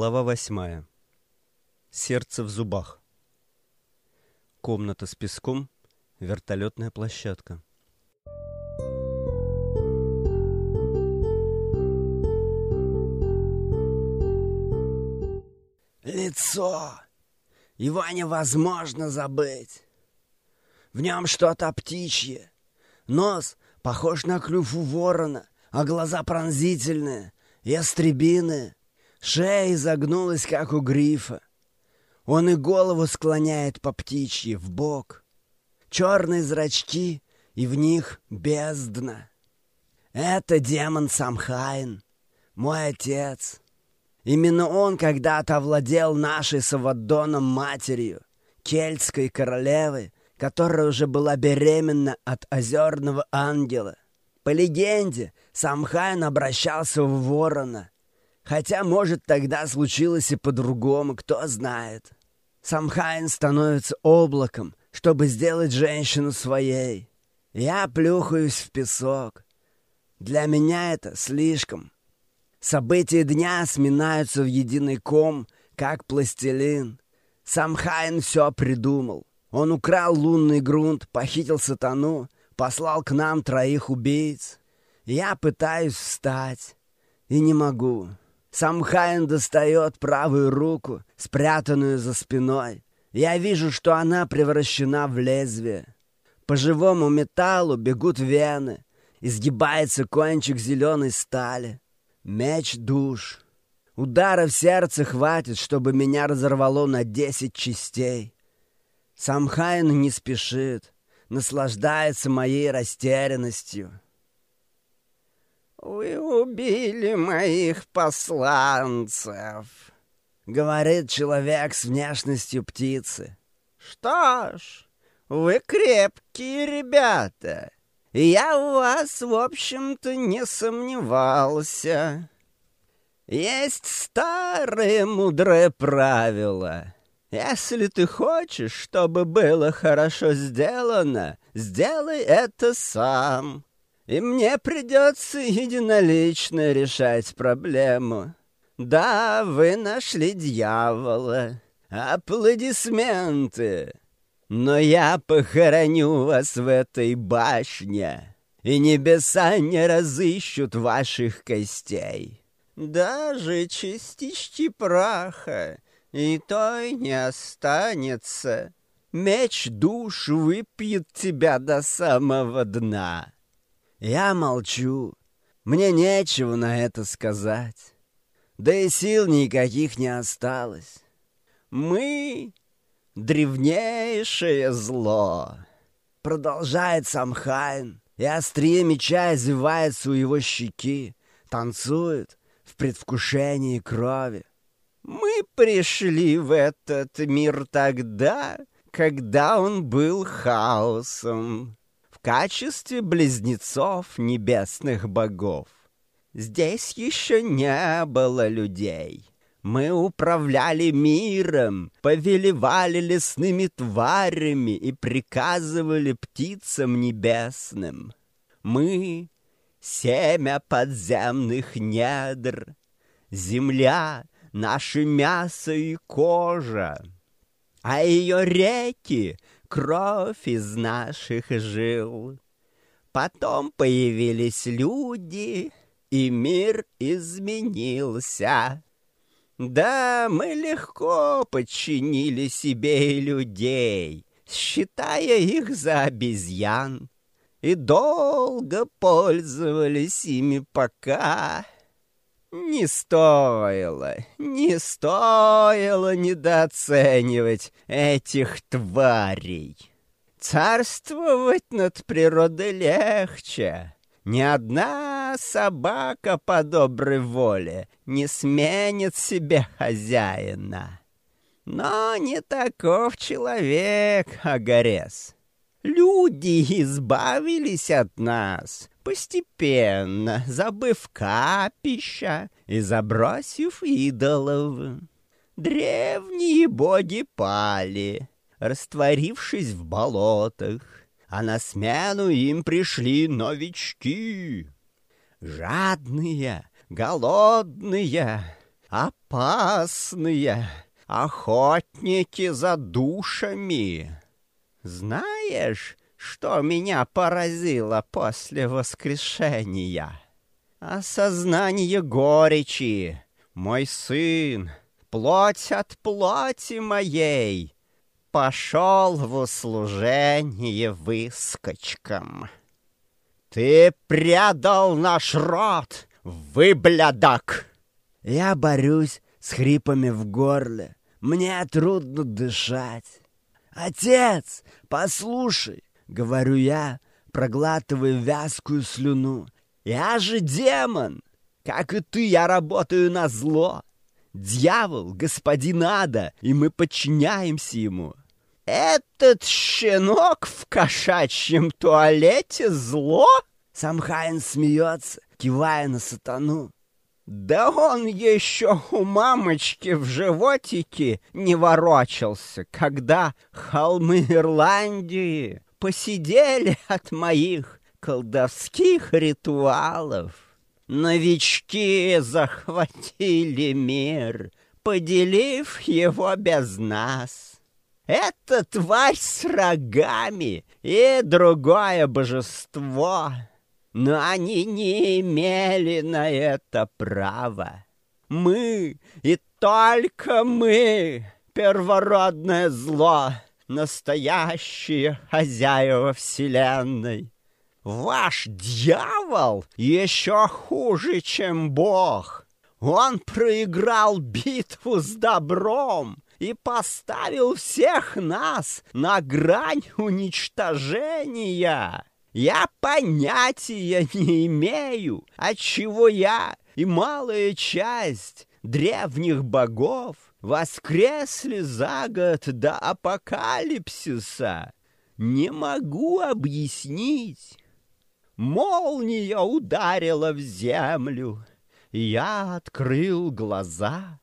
Глава восьмая. Сердце в зубах. Комната с песком. Вертолетная площадка. Лицо. Его невозможно забыть. В нем что-то птичье. Нос похож на клюв у ворона, а глаза пронзительные, ястребиные. Шея изогнулась, как у грифа. Он и голову склоняет по птичьи в бок. Черные зрачки, и в них бездна. Это демон Самхайн, мой отец. Именно он когда-то овладел нашей Савадоном матерью, кельтской королевой, которая уже была беременна от озерного ангела. По легенде, Самхайн обращался в ворона, Хотя, может, тогда случилось и по-другому, кто знает. Самхайн становится облаком, чтобы сделать женщину своей. Я плюхаюсь в песок. Для меня это слишком. События дня сминаются в единый ком, как пластилин. Самхайн все придумал. Он украл лунный грунт, похитил сатану, послал к нам троих убийц. Я пытаюсь встать и не могу. Сам Хайн достает правую руку, спрятанную за спиной. Я вижу, что она превращена в лезвие. По живому металлу бегут вены. Изгибается кончик зеленой стали. Меч душ. Удара в сердце хватит, чтобы меня разорвало на десять частей. Сам Хайн не спешит, наслаждается моей растерянностью. «Вы убили моих посланцев», — говорит человек с внешностью птицы. «Что ж, вы крепкие ребята, я в вас, в общем-то, не сомневался. Есть старое мудрое правило». Если ты хочешь, чтобы было хорошо сделано, сделай это сам и мне придется единолично решать проблему. Да, вы нашли дьявола. Аплодисменты. Но я похороню вас в этой башне, и небеса не разыщут ваших костей. Даже частички праха и той не останется. Меч душ выпьет тебя до самого дна. Я молчу. Мне нечего на это сказать. Да и сил никаких не осталось. Мы — древнейшее зло. Продолжает Самхайн, и острие меча извивается у его щеки, танцует в предвкушении крови. Мы пришли в этот мир тогда, когда он был хаосом качестве близнецов небесных богов. Здесь еще не было людей. Мы управляли миром, повелевали лесными тварями и приказывали птицам небесным. Мы — семя подземных недр, земля — наше мясо и кожа, а ее реки кровь из наших жил. Потом появились люди, и мир изменился. Да, мы легко подчинили себе людей, считая их за обезьян, и долго пользовались ими пока... Не стоило, не стоило недооценивать этих тварей. Царствовать над природой легче. Ни одна собака по доброй воле не сменит себе хозяина. Но не таков человек, Агарес. Люди избавились от нас, постепенно, забыв капища и забросив идолов. Древние боги пали, растворившись в болотах, а на смену им пришли новички. Жадные, голодные, опасные, охотники за душами. Знаешь, что меня поразило после воскрешения? Осознание горечи. Мой сын, плоть от плоти моей, пошел в услужение выскочкам. Ты предал наш род, выблядок! Я борюсь с хрипами в горле. Мне трудно дышать. «Отец, послушай!» — говорю я, проглатывая вязкую слюну. «Я же демон! Как и ты, я работаю на зло. Дьявол — господин ада, и мы подчиняемся ему. Этот щенок в кошачьем туалете зло?» Сам Хайн смеется, кивая на сатану. Да он еще у мамочки в животике не ворочался, когда холмы Ирландии посидели от моих колдовских ритуалов. Новички захватили мир, поделив его без нас. Это тварь с рогами и другое божество — но они не имели на это права. Мы и только мы, первородное зло, настоящие хозяева Вселенной. Ваш дьявол еще хуже, чем Бог. Он проиграл битву с добром и поставил всех нас на грань уничтожения. Я понятия не имею, отчего я и малая часть древних богов воскресли за год до апокалипсиса. Не могу объяснить. Молния ударила в землю, я открыл глаза.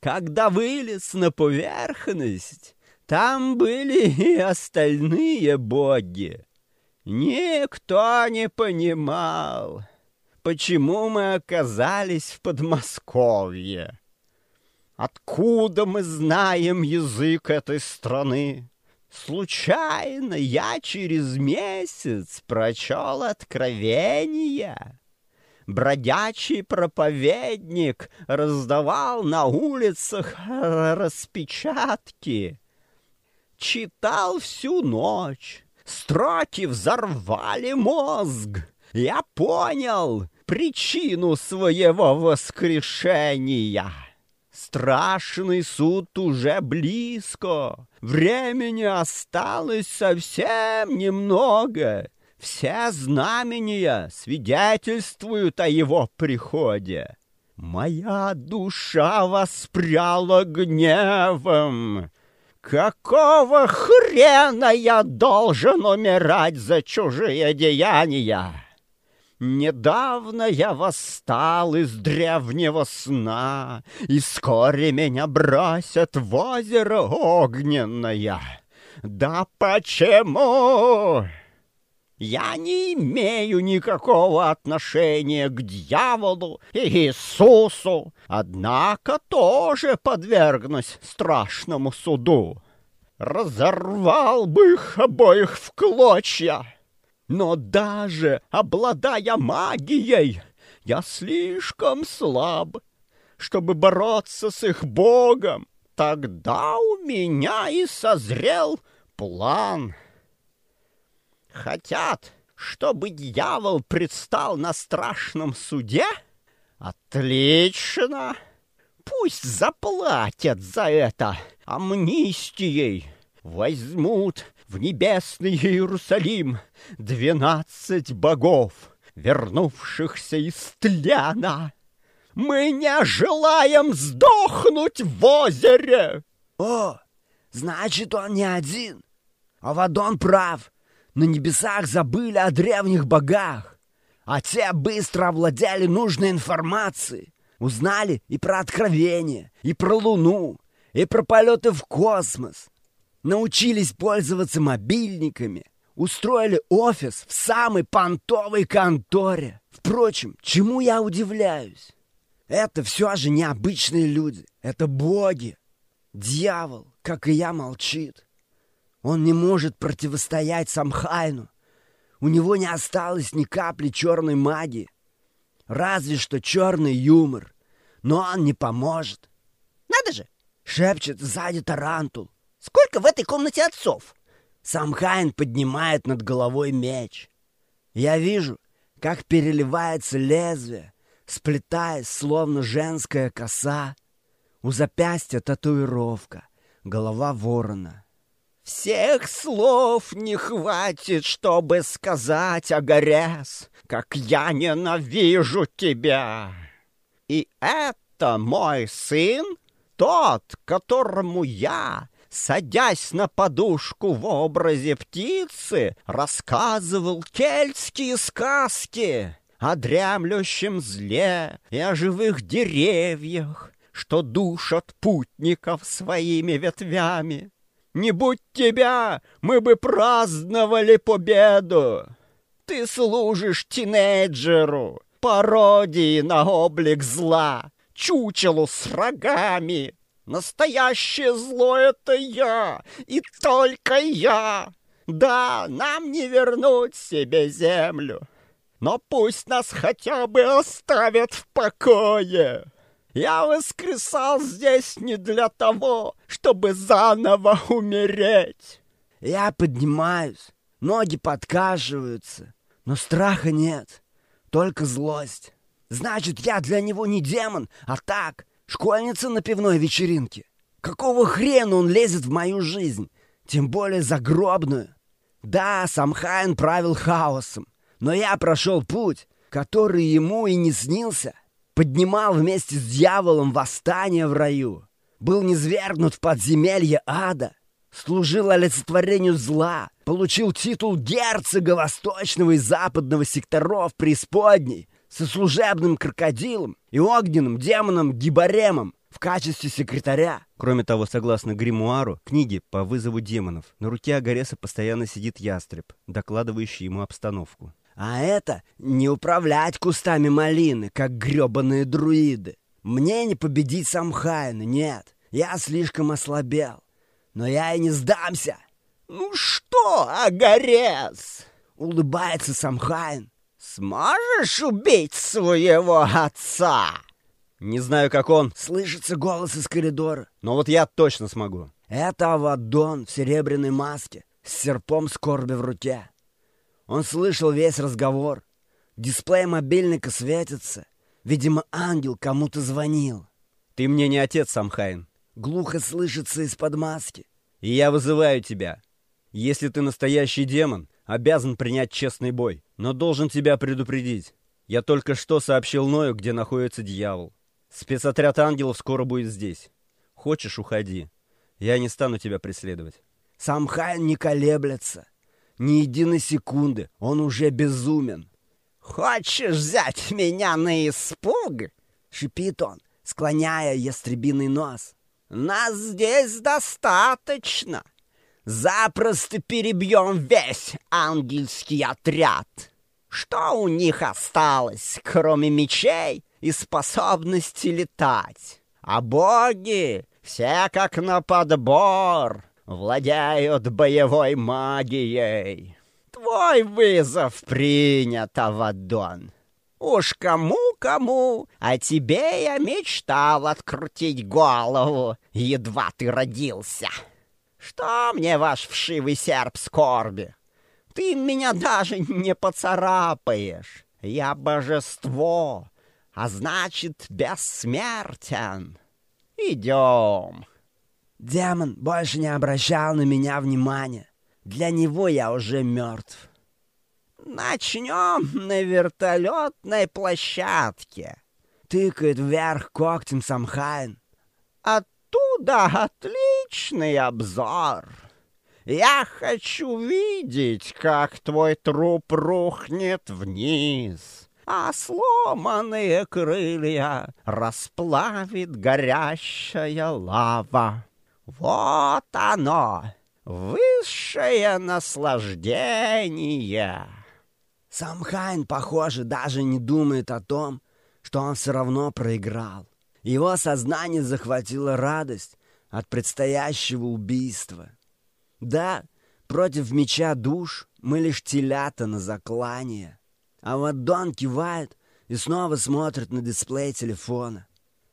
Когда вылез на поверхность, там были и остальные боги. Никто не понимал, почему мы оказались в Подмосковье. Откуда мы знаем язык этой страны? Случайно я через месяц прочел откровения. Бродячий проповедник раздавал на улицах распечатки. Читал всю ночь Строки взорвали мозг. Я понял причину своего воскрешения. Страшный суд уже близко. Времени осталось совсем немного. Все знамения свидетельствуют о его приходе. Моя душа воспряла гневом. Какого хрена я должен умирать за чужие деяния? Недавно я восстал из древнего сна, И вскоре меня бросят в озеро огненное. Да почему? Я не имею никакого отношения к дьяволу и Иисусу, однако тоже подвергнусь страшному суду. Разорвал бы их обоих в клочья. Но даже обладая магией, я слишком слаб, чтобы бороться с их богом. Тогда у меня и созрел план — Хотят, чтобы дьявол предстал на страшном суде? Отлично! Пусть заплатят за это амнистией. Возьмут в небесный Иерусалим двенадцать богов, вернувшихся из тлена. Мы не желаем сдохнуть в озере! О, значит, он не один. Авадон прав. На небесах забыли о древних богах, а те быстро овладели нужной информацией. Узнали и про откровение, и про Луну, и про полеты в космос. Научились пользоваться мобильниками, устроили офис в самой понтовой конторе. Впрочем, чему я удивляюсь? Это все же необычные люди. Это боги. Дьявол, как и я, молчит. Он не может противостоять Самхайну. У него не осталось ни капли черной магии. Разве что черный юмор. Но он не поможет. Надо же! Шепчет сзади Тарантул. Сколько в этой комнате отцов? Самхайн поднимает над головой меч. Я вижу, как переливается лезвие, сплетаясь, словно женская коса. У запястья татуировка, голова ворона. Всех слов не хватит, чтобы сказать, Агарес, как я ненавижу тебя. И это мой сын, тот, которому я, садясь на подушку в образе птицы, рассказывал кельтские сказки о дремлющем зле и о живых деревьях, что душат путников своими ветвями. Не будь тебя, мы бы праздновали победу. Ты служишь тинейджеру, пародии на облик зла, чучелу с рогами. Настоящее зло — это я, и только я. Да, нам не вернуть себе землю, но пусть нас хотя бы оставят в покое. Я воскресал здесь не для того, чтобы заново умереть. Я поднимаюсь, ноги подкашиваются, но страха нет, только злость. Значит, я для него не демон, а так, школьница на пивной вечеринке. Какого хрена он лезет в мою жизнь, тем более загробную? Да, Самхайн правил хаосом, но я прошел путь, который ему и не снился. Поднимал вместе с дьяволом восстание в раю, был низвергнут в подземелье ада, служил олицетворению зла, получил титул герцога восточного и западного секторов преисподней со служебным крокодилом и огненным демоном Гибаремом в качестве секретаря. Кроме того, согласно гримуару, книги по вызову демонов, на руке Агареса постоянно сидит ястреб, докладывающий ему обстановку. А это не управлять кустами малины, как гребаные друиды. Мне не победить Самхайна, нет. Я слишком ослабел. Но я и не сдамся. Ну что, Агарес? Улыбается Самхайн. Сможешь убить своего отца? Не знаю, как он. Слышится голос из коридора. Но вот я точно смогу. Это Авадон в серебряной маске с серпом скорби в руке. Он слышал весь разговор. Дисплей мобильника светится. Видимо, ангел кому-то звонил. Ты мне не отец, Самхайн. Глухо слышится из-под маски. И я вызываю тебя. Если ты настоящий демон, обязан принять честный бой. Но должен тебя предупредить. Я только что сообщил Ною, где находится дьявол. Спецотряд ангелов скоро будет здесь. Хочешь, уходи. Я не стану тебя преследовать. Самхайн не колеблется. Ни единой секунды. Он уже безумен. «Хочешь взять меня на испуг?» — шипит он, склоняя ястребиный нос. «Нас здесь достаточно. Запросто перебьем весь ангельский отряд. Что у них осталось, кроме мечей и способности летать? А боги все как на подбор владеют боевой магией. Твой вызов принят, Авадон. Уж кому-кому, а тебе я мечтал открутить голову, едва ты родился. Что мне ваш вшивый серп скорби? Ты меня даже не поцарапаешь. Я божество, а значит, бессмертен. Идем. Демон больше не обращал на меня внимания. Для него я уже мертв. Начнем на вертолетной площадке. Тыкает вверх когтем Самхайн. Оттуда отличный обзор. Я хочу видеть, как твой труп рухнет вниз, а сломанные крылья расплавит горящая лава. Вот оно, высшее наслаждение. Сам Хайн, похоже, даже не думает о том, что он все равно проиграл. Его сознание захватила радость от предстоящего убийства. Да, против меча душ мы лишь телята на заклание. А вот Дон кивает и снова смотрит на дисплей телефона.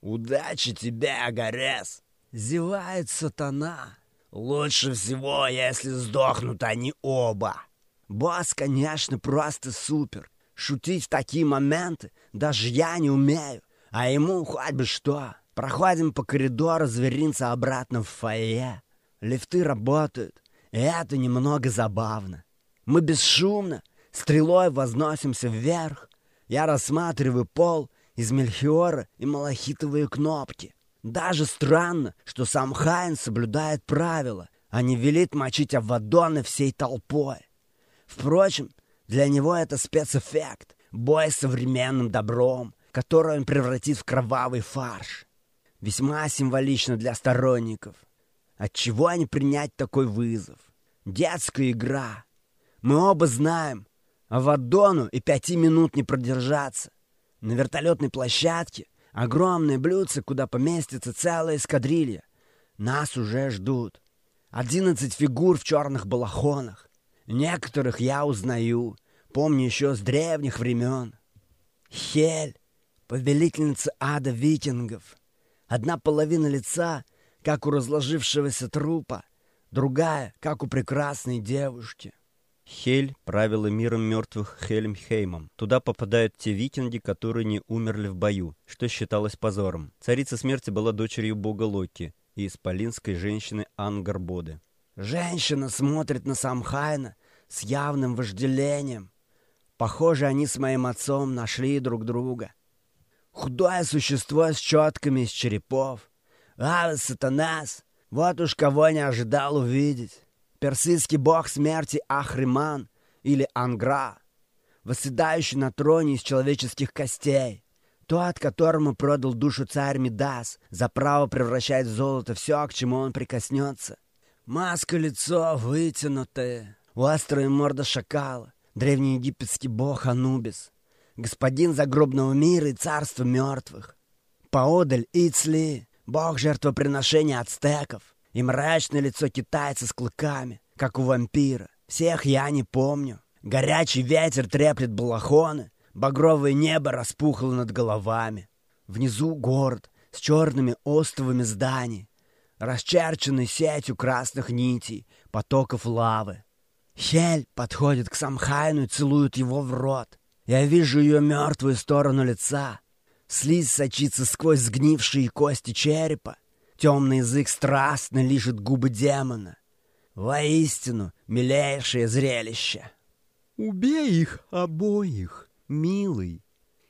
«Удачи тебе, Агарес!» — зевает сатана. «Лучше всего, если сдохнут они оба!» Босс, конечно, просто супер. Шутить в такие моменты даже я не умею. А ему хоть бы что. Проходим по коридору зверинца обратно в фойе. Лифты работают, это немного забавно. Мы бесшумно, стрелой возносимся вверх. Я рассматриваю пол из мельхиора и малахитовые кнопки. Даже странно, что сам Хайн соблюдает правила, а не велит мочить Авадоны всей толпой. Впрочем, для него это спецэффект, бой с современным добром, который он превратит в кровавый фарш. Весьма символично для сторонников. Отчего не принять такой вызов? Детская игра. Мы оба знаем, а в Аддону и пяти минут не продержаться. На вертолетной площадке огромные блюдце, куда поместится целая эскадрилья. Нас уже ждут. Одиннадцать фигур в черных балахонах. Некоторых я узнаю, помню еще с древних времен. Хель, повелительница ада викингов. Одна половина лица, как у разложившегося трупа, другая, как у прекрасной девушки. Хель правила миром мертвых Хельмхеймом. Туда попадают те викинги, которые не умерли в бою, что считалось позором. Царица смерти была дочерью бога Локи и исполинской женщины Ангарбоды. Женщина смотрит на Самхайна с явным вожделением. Похоже, они с моим отцом нашли друг друга. Худое существо с четками из черепов. А, сатанас! Вот уж кого не ожидал увидеть. Персидский бог смерти Ахриман или Ангра, восседающий на троне из человеческих костей. Тот, которому продал душу царь Мидас за право превращать в золото все, к чему он прикоснется. Маска лицо вытянутое, острая морда шакала, древний египетский бог Анубис, господин загробного мира и царства мертвых. Поодаль Ицли, бог жертвоприношения ацтеков, и мрачное лицо китайца с клыками, как у вампира. Всех я не помню. Горячий ветер треплет балахоны, багровое небо распухло над головами. Внизу город с черными островами зданий, расчерченный сетью красных нитей, потоков лавы. Хель подходит к Самхайну и целует его в рот. Я вижу ее мертвую сторону лица. Слизь сочится сквозь сгнившие кости черепа. Темный язык страстно лижет губы демона. Воистину, милейшее зрелище. «Убей их обоих, милый!»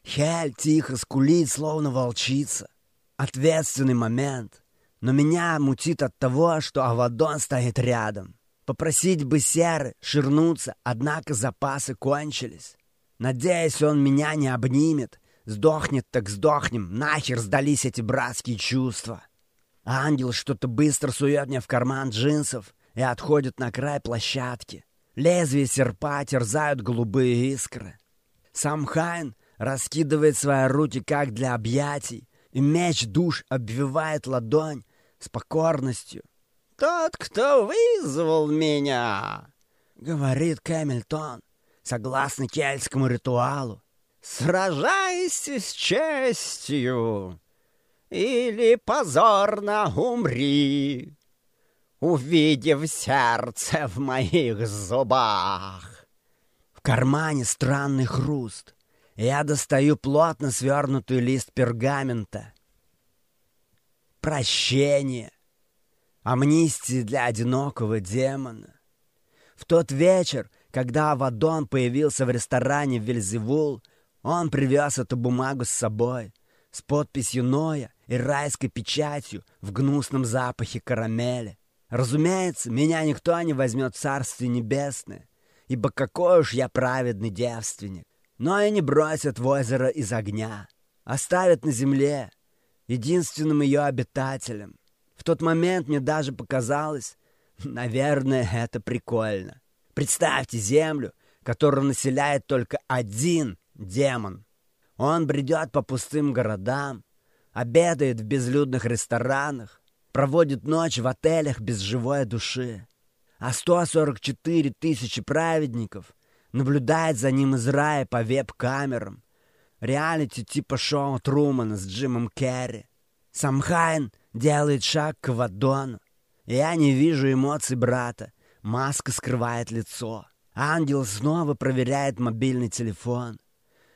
Хель тихо скулит, словно волчица. Ответственный момент. Но меня мутит от того, что Авадон стоит рядом. Попросить бы Серы ширнуться, однако запасы кончились. Надеюсь, он меня не обнимет. Сдохнет так сдохнем, нахер сдались эти братские чувства. Ангел что-то быстро сует мне в карман джинсов и отходит на край площадки. Лезвие серпа терзают голубые искры. Сам Хайн раскидывает свои руки как для объятий, и меч душ обвивает ладонь, с покорностью. «Тот, кто вызвал меня!» — говорит Кэмильтон, согласно кельтскому ритуалу. «Сражайся с честью, или позорно умри, увидев сердце в моих зубах!» В кармане странный хруст. Я достаю плотно свернутый лист пергамента — прощение, амнистия для одинокого демона. В тот вечер, когда Авадон появился в ресторане в Вельзевул, он привез эту бумагу с собой, с подписью Ноя и райской печатью в гнусном запахе карамели. Разумеется, меня никто не возьмет в Царствие Небесное, ибо какой уж я праведный девственник. Но и не бросят в озеро из огня, оставят на земле, единственным ее обитателем. В тот момент мне даже показалось, наверное, это прикольно. Представьте землю, которую населяет только один демон. Он бредет по пустым городам, обедает в безлюдных ресторанах, проводит ночь в отелях без живой души. А 144 тысячи праведников наблюдает за ним из рая по веб-камерам. Реалити типа шоу Трумана с Джимом Керри. Самхайн делает шаг к Вадону. Я не вижу эмоций брата. Маска скрывает лицо. Ангел снова проверяет мобильный телефон.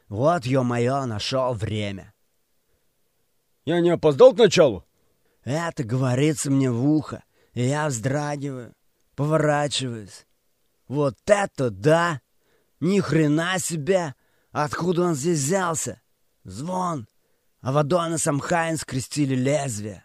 Вот, ё-моё, нашел время. Я не опоздал к началу? Это говорится мне в ухо, и я вздрагиваю, поворачиваюсь. Вот это да! Ни хрена себе! Откуда он здесь взялся? Звон! А Вадон и Самхайн скрестили лезвие.